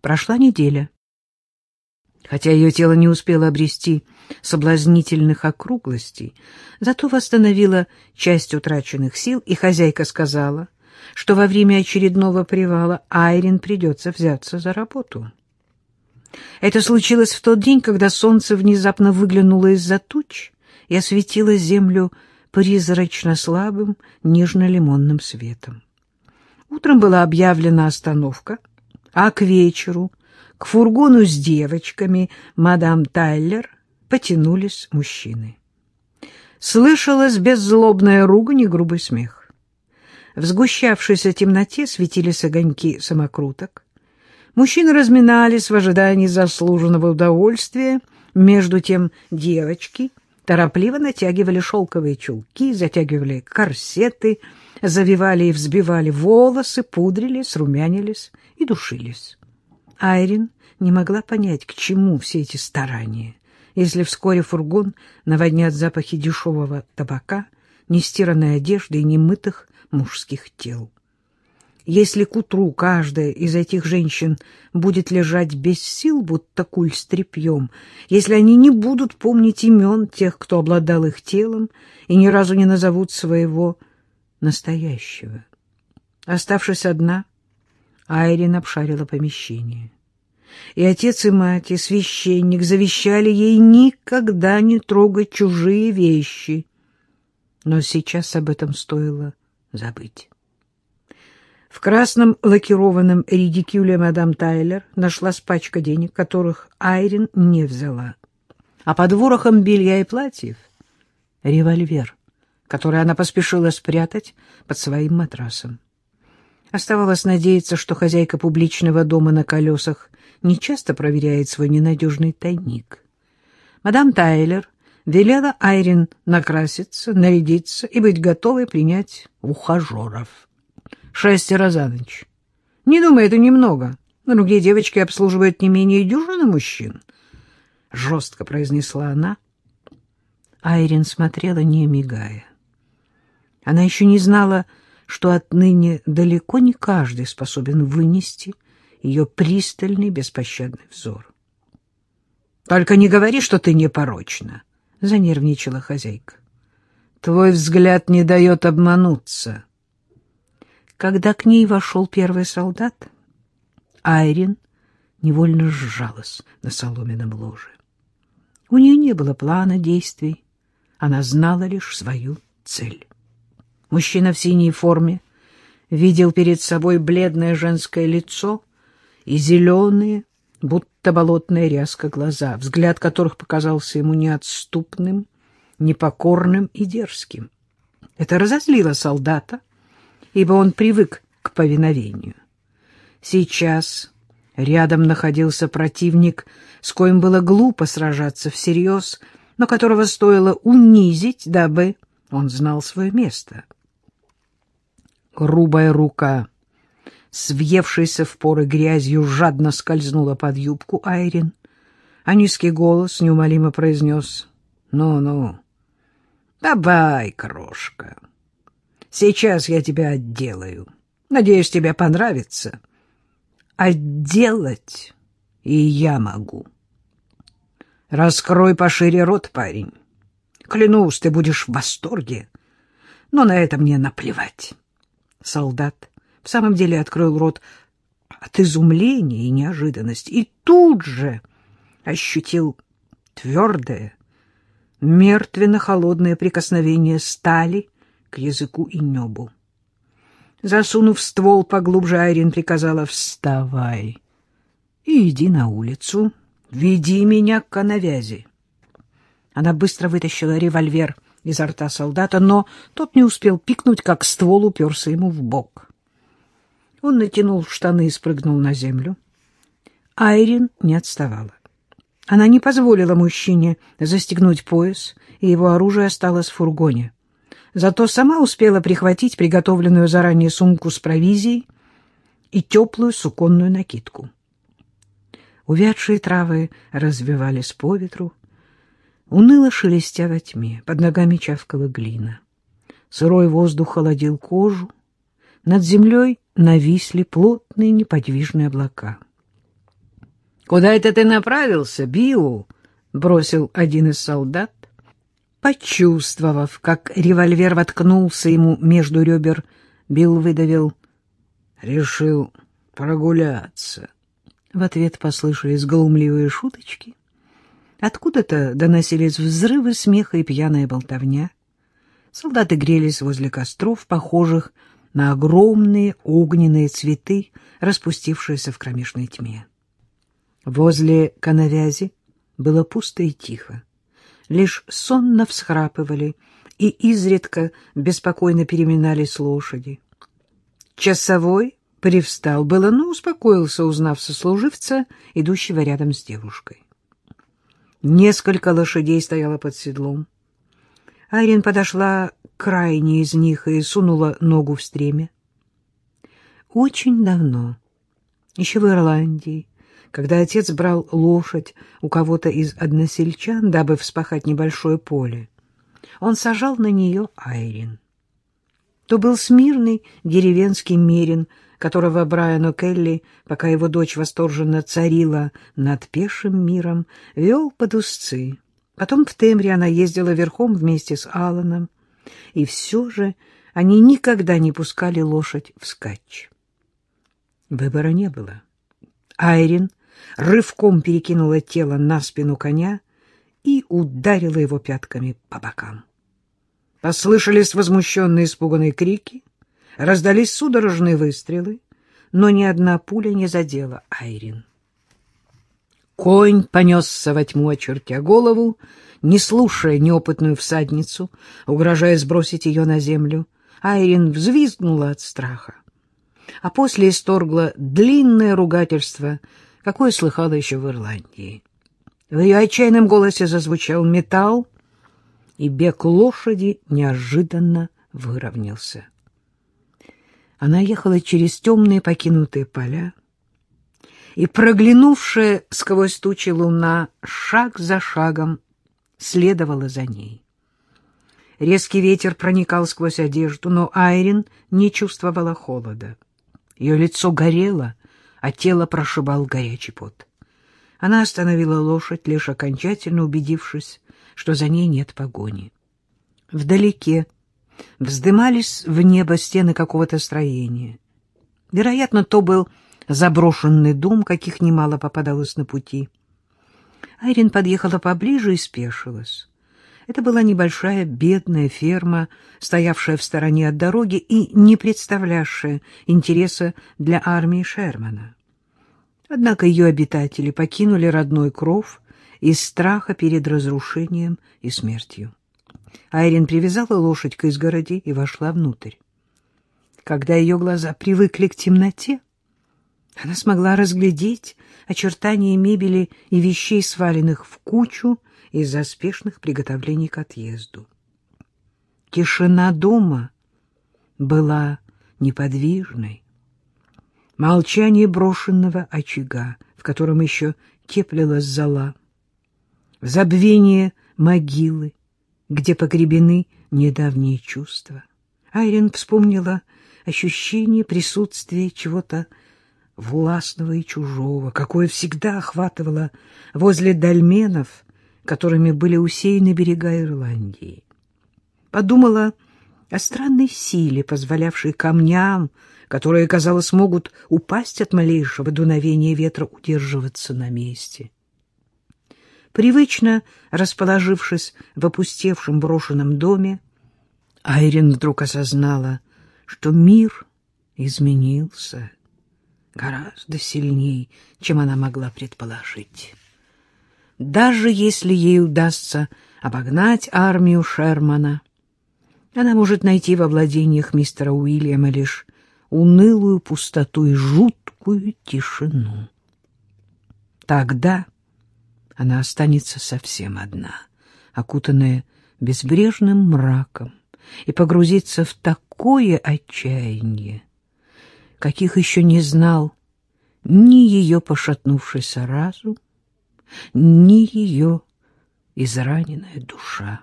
Прошла неделя. Хотя ее тело не успело обрести соблазнительных округлостей, зато восстановило часть утраченных сил, и хозяйка сказала, что во время очередного привала Айрин придется взяться за работу. Это случилось в тот день, когда солнце внезапно выглянуло из-за туч и осветило землю призрачно слабым нежно-лимонным светом. Утром была объявлена остановка, а к вечеру к фургону с девочками мадам Тайлер потянулись мужчины. Слышалась беззлобная ругань и грубый смех. В сгущавшейся темноте светились огоньки самокруток. Мужчины разминались в ожидании заслуженного удовольствия. Между тем девочки торопливо натягивали шелковые чулки, затягивали корсеты — завивали и взбивали волосы, пудрились, румянились и душились. Айрин не могла понять, к чему все эти старания, если вскоре фургон наводнят запахи дешевого табака, нестиранной одежды и немытых мужских тел. Если к утру каждая из этих женщин будет лежать без сил, будто куль с тряпьем, если они не будут помнить имен тех, кто обладал их телом, и ни разу не назовут своего настоящего. Оставшись одна, Айрин обшарила помещение. И отец, и мать, и священник завещали ей никогда не трогать чужие вещи. Но сейчас об этом стоило забыть. В красном лакированном редикюле мадам Тайлер нашлась пачка денег, которых Айрин не взяла. А под ворохом белья и платьев — револьвер который она поспешила спрятать под своим матрасом. Оставалось надеяться, что хозяйка публичного дома на колесах не часто проверяет свой ненадежный тайник. Мадам Тайлер велела Айрин накраситься, нарядиться и быть готовой принять ухажеров. Шестеро за ночь. Не думай, это немного. На другие девочки обслуживают не менее дюжины мужчин. Жестко произнесла она. Айрин смотрела, не мигая. Она еще не знала, что отныне далеко не каждый способен вынести ее пристальный, беспощадный взор. — Только не говори, что ты непорочна, — занервничала хозяйка. — Твой взгляд не дает обмануться. Когда к ней вошел первый солдат, Айрин невольно сжалась на соломенном ложе. У нее не было плана действий, она знала лишь свою цель. Мужчина в синей форме видел перед собой бледное женское лицо и зеленые, будто болотная ряска глаза, взгляд которых показался ему неотступным, непокорным и дерзким. Это разозлило солдата, ибо он привык к повиновению. Сейчас рядом находился противник, с коим было глупо сражаться всерьез, но которого стоило унизить, дабы он знал свое место — Грубая рука, свъевшаяся в поры грязью, жадно скользнула под юбку Айрин, а низкий голос неумолимо произнес «Ну-ну, давай, крошка, сейчас я тебя отделаю. Надеюсь, тебе понравится. Отделать и я могу. Раскрой пошире рот, парень. Клянусь, ты будешь в восторге, но на это мне наплевать». Солдат в самом деле открыл рот от изумления и неожиданности и тут же ощутил твердое, мертвенно-холодное прикосновение стали к языку и небу. Засунув ствол поглубже, Айрин приказала «Вставай и иди на улицу, веди меня к канавязи». Она быстро вытащила револьвер — изо рта солдата, но тот не успел пикнуть, как ствол уперся ему в бок. Он натянул штаны и спрыгнул на землю. Айрин не отставала. Она не позволила мужчине застегнуть пояс, и его оружие осталось в фургоне. Зато сама успела прихватить приготовленную заранее сумку с провизией и теплую суконную накидку. Увядшие травы развивались по ветру, уныло шелестя во тьме, под ногами чавкала глина. Сырой воздух холодил кожу, над землей нависли плотные неподвижные облака. Куда это ты направился, Биу? бросил один из солдат. Почувствовав, как револьвер воткнулся ему между ребер, Билл выдавил. Решил прогуляться. В ответ послышались глумливые шуточки. Откуда-то доносились взрывы смеха и пьяная болтовня. Солдаты грелись возле костров, похожих на огромные огненные цветы, распустившиеся в кромешной тьме. Возле коновязи было пусто и тихо. Лишь сонно всхрапывали и изредка беспокойно переминались лошади. Часовой привстал было, но успокоился, узнав сослуживца, идущего рядом с девушкой. Несколько лошадей стояло под седлом. Айрин подошла к крайней из них и сунула ногу в стремя. Очень давно, еще в Ирландии, когда отец брал лошадь у кого-то из односельчан, дабы вспахать небольшое поле, он сажал на нее Айрин. То был смирный деревенский мерин, которого Брайан О'Келли, пока его дочь восторженно царила над пешим миром, вел под узцы. Потом в Темре она ездила верхом вместе с Алланом, и все же они никогда не пускали лошадь вскачь. Выбора не было. Айрин рывком перекинула тело на спину коня и ударила его пятками по бокам. Послышались возмущенные испуганные крики, раздались судорожные выстрелы, но ни одна пуля не задела Айрин. Конь понесся во тьму, очертя голову, не слушая неопытную всадницу, угрожая сбросить ее на землю. Айрин взвизгнула от страха, а после исторгла длинное ругательство, какое слыхала еще в Ирландии. В ее отчаянном голосе зазвучал металл, и бег лошади неожиданно выровнялся. Она ехала через темные покинутые поля, и проглянувшая сквозь тучи луна шаг за шагом следовала за ней. Резкий ветер проникал сквозь одежду, но Айрин не чувствовала холода. Ее лицо горело, а тело прошибал горячий пот. Она остановила лошадь, лишь окончательно убедившись, что за ней нет погони. Вдалеке вздымались в небо стены какого-то строения. Вероятно, то был заброшенный дом, каких немало попадалось на пути. Айрин подъехала поближе и спешилась. Это была небольшая бедная ферма, стоявшая в стороне от дороги и не представлявшая интереса для армии Шермана. Однако ее обитатели покинули родной кров из страха перед разрушением и смертью. Айрин привязала лошадь к изгороди и вошла внутрь. Когда ее глаза привыкли к темноте, она смогла разглядеть очертания мебели и вещей, сваленных в кучу из-за спешных приготовлений к отъезду. Тишина дома была неподвижной. Молчание брошенного очага, в котором еще теплилась зола. Забвение могилы, где погребены недавние чувства. Айрин вспомнила ощущение присутствия чего-то властного и чужого, какое всегда охватывало возле дольменов, которыми были усеяны берега Ирландии. Подумала о странной силе, позволявшей камням, которые, казалось, могут упасть от малейшего дуновения ветра, удерживаться на месте. Привычно расположившись в опустевшем брошенном доме, Айрин вдруг осознала, что мир изменился гораздо сильнее, чем она могла предположить. Даже если ей удастся обогнать армию Шермана, она может найти во владениях мистера Уильяма лишь унылую пустоту и жуткую тишину. Тогда она останется совсем одна, окутанная безбрежным мраком, и погрузится в такое отчаяние, каких еще не знал ни ее пошатнувшийся разум, ни ее израненная душа.